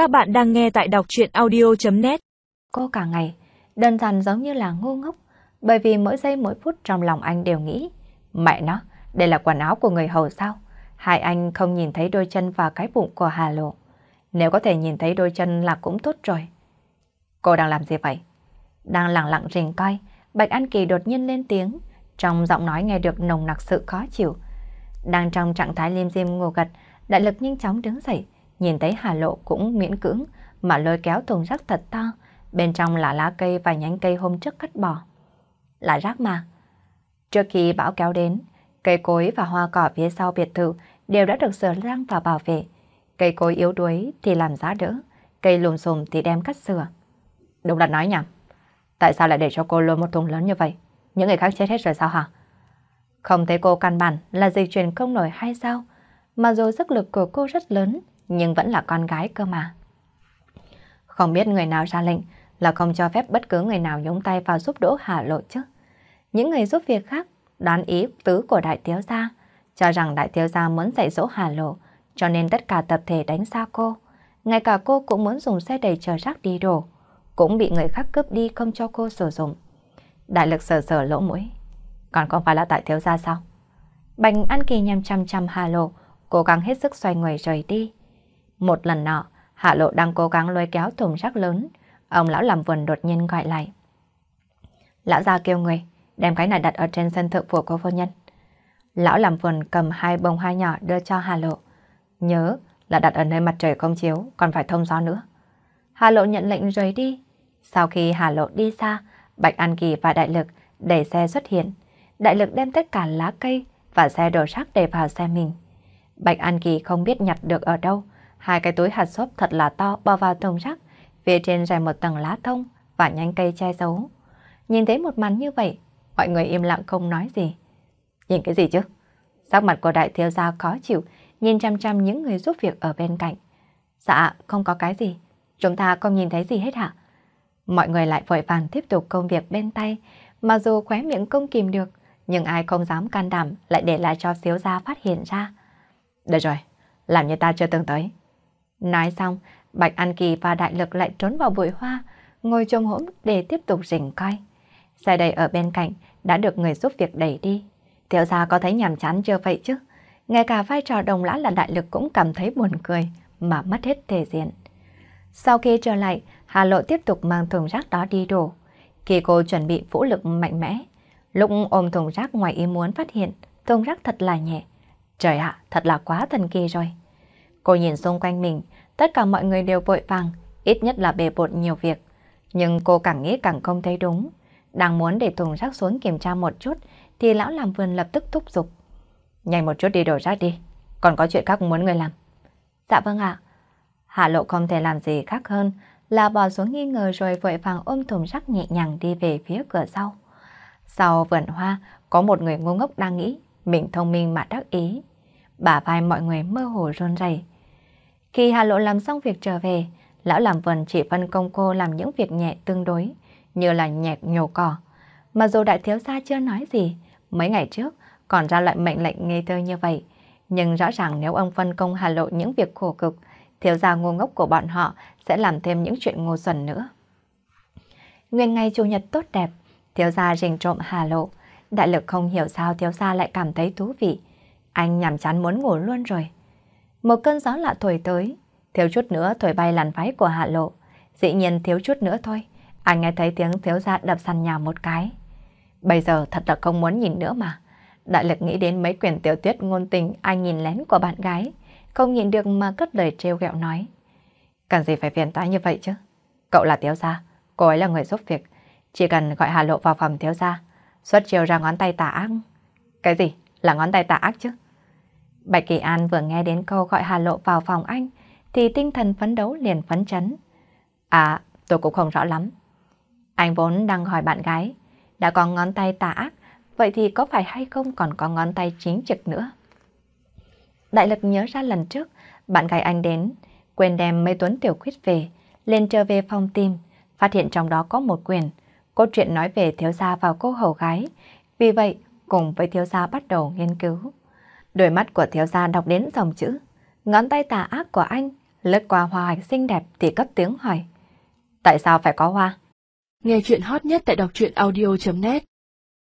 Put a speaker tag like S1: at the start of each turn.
S1: Các bạn đang nghe tại đọc chuyện audio.net
S2: Cô cả ngày, đơn giản giống như là ngu ngốc, bởi vì mỗi giây mỗi phút trong lòng anh đều nghĩ, mẹ nó, đây là quần áo của người hầu sao? Hai anh không nhìn thấy đôi chân và cái bụng của Hà Lộ. Nếu có thể nhìn thấy đôi chân là cũng tốt rồi. Cô đang làm gì vậy? Đang lặng lặng rình coi, Bạch An Kỳ đột nhiên lên tiếng, trong giọng nói nghe được nồng nặc sự khó chịu. Đang trong trạng thái liêm diêm ngủ gật, đại lực nhanh chóng đứng dậy, nhìn thấy Hà Lộ cũng miễn cưỡng mà lôi kéo thùng rác thật to, bên trong là lá cây và nhánh cây hôm trước cắt bỏ. Là rác mà. Trước khi bão kéo đến, cây cối và hoa cỏ phía sau biệt thự đều đã được sửa răng và bảo vệ. Cây cối yếu đuối thì làm giá đỡ, cây lùm xùm thì đem cắt sửa. Đúng là nói nhầm. Tại sao lại để cho cô lôi một thùng lớn như vậy? Những người khác chết hết rồi sao hả? Không thấy cô căn bản là dịch truyền không nổi hay sao? Mà dù sức lực của cô rất lớn, nhưng vẫn là con gái cơ mà. Không biết người nào ra lệnh là không cho phép bất cứ người nào nhúng tay vào giúp đỡ Hà Lộ chứ. Những người giúp việc khác đoán ý tứ của đại thiếu gia, cho rằng đại thiếu gia muốn dạy dỗ Hà Lộ, cho nên tất cả tập thể đánh xa cô. Ngay cả cô cũng muốn dùng xe đầy chờ rác đi đổ, cũng bị người khác cướp đi không cho cô sử dụng. Đại lực sờ sờ lỗ mũi. Còn không phải là tại thiếu gia sao? Bành An Kỳ nhằm chăm chăm Hà Lộ, cố gắng hết sức xoay người rời đi. Một lần nọ, Hạ Lộ đang cố gắng lôi kéo thùng rác lớn. Ông lão làm vườn đột nhiên gọi lại. Lão ra kêu người, đem cái này đặt ở trên sân thượng của cô phu nhân. Lão làm vườn cầm hai bông hoa nhỏ đưa cho Hà Lộ. Nhớ là đặt ở nơi mặt trời không chiếu, còn phải thông gió nữa. Hà Lộ nhận lệnh rời đi. Sau khi Hà Lộ đi xa, Bạch An Kỳ và Đại Lực đẩy xe xuất hiện. Đại Lực đem tất cả lá cây và xe đồ rác để vào xe mình. Bạch An Kỳ không biết nhặt được ở đâu, Hai cái túi hạt xốp thật là to bao vào thùng rác, phía trên rải một tầng lá thông và nhánh cây che giấu. Nhìn thấy một màn như vậy, mọi người im lặng không nói gì. Nhìn cái gì chứ? Sắc mặt của đại thiếu gia khó chịu, nhìn chăm chăm những người giúp việc ở bên cạnh. Dạ, không có cái gì. Chúng ta không nhìn thấy gì hết hả? Mọi người lại vội vàng tiếp tục công việc bên tay, mà dù khóe miệng không kìm được, nhưng ai không dám can đảm lại để lại cho thiếu gia phát hiện ra. Được rồi, làm như ta chưa từng tới. Nói xong, Bạch An Kỳ và Đại Lực lại trốn vào bụi hoa, ngồi trông hỗn để tiếp tục rình coi. Xe đầy ở bên cạnh đã được người giúp việc đẩy đi. Tiểu gia có thấy nhàm chán chưa vậy chứ? Ngay cả vai trò đồng lã là Đại Lực cũng cảm thấy buồn cười mà mất hết thể diện. Sau khi trở lại, Hà Lộ tiếp tục mang thùng rác đó đi đổ. Kỳ cô chuẩn bị vũ lực mạnh mẽ, lúc ôm thùng rác ngoài ý muốn phát hiện thùng rác thật là nhẹ. Trời ạ, thật là quá thần kỳ rồi. Cô nhìn xung quanh mình, tất cả mọi người đều vội vàng, ít nhất là bề bộn nhiều việc. Nhưng cô càng nghĩ càng không thấy đúng. Đang muốn để thùng rác xuống kiểm tra một chút, thì lão làm vườn lập tức thúc giục. Nhanh một chút đi đổ rác đi, còn có chuyện khác muốn người làm. Dạ vâng ạ. Hạ lộ không thể làm gì khác hơn là bỏ xuống nghi ngờ rồi vội vàng ôm thùng rác nhẹ nhàng đi về phía cửa sau. Sau vườn hoa, có một người ngu ngốc đang nghĩ mình thông minh mà đắc ý. Bà vai mọi người mơ hồ run rẩy. Khi Hà Lộ làm xong việc trở về, lão làm vườn chỉ phân công cô làm những việc nhẹ tương đối, như là nhẹt nhổ cỏ. Mà dù đại thiếu gia chưa nói gì, mấy ngày trước còn ra lại mệnh lệnh ngây thơ như vậy. Nhưng rõ ràng nếu ông phân công Hà Lộ những việc khổ cực, thiếu gia ngu ngốc của bọn họ sẽ làm thêm những chuyện ngu xuẩn nữa. Nguyên ngày Chủ nhật tốt đẹp, thiếu gia rình trộm Hà Lộ. Đại lực không hiểu sao thiếu gia lại cảm thấy thú vị. Anh nhằm chán muốn ngủ luôn rồi. Một cơn gió lạ thổi tới, thiếu chút nữa thổi bay làn váy của Hạ Lộ. Dĩ nhiên thiếu chút nữa thôi, anh nghe thấy tiếng thiếu gia đập sàn nhà một cái. Bây giờ thật là không muốn nhìn nữa mà. Đại lực nghĩ đến mấy quyển tiểu tuyết ngôn tình anh nhìn lén của bạn gái, không nhìn được mà cất lời trêu ghẹo nói. Cần gì phải phiền toái như vậy chứ? Cậu là thiếu gia, cô ấy là người giúp việc. Chỉ cần gọi Hà Lộ vào phòng thiếu gia, xuất chiều ra ngón tay tà ác. Cái gì? Là ngón tay tà ác chứ? Bạch Kỳ An vừa nghe đến câu gọi Hà Lộ vào phòng anh, thì tinh thần phấn đấu liền phấn chấn. À, tôi cũng không rõ lắm. Anh vốn đang hỏi bạn gái, đã có ngón tay tà ác, vậy thì có phải hay không còn có ngón tay chính trực nữa? Đại lực nhớ ra lần trước, bạn gái anh đến, quên đem mấy tuấn tiểu khuyết về, lên trở về phòng tìm, phát hiện trong đó có một quyền. cốt chuyện nói về thiếu gia vào cô hầu gái, vì vậy cùng với thiếu gia bắt đầu nghiên cứu. Đôi mắt của thiếu gia đọc đến dòng chữ, ngón tay tà ác của anh lướt qua hoa hạch xinh đẹp thì cất tiếng hỏi. Tại sao phải có hoa?
S1: Nghe chuyện hot nhất tại đọc truyện audio.net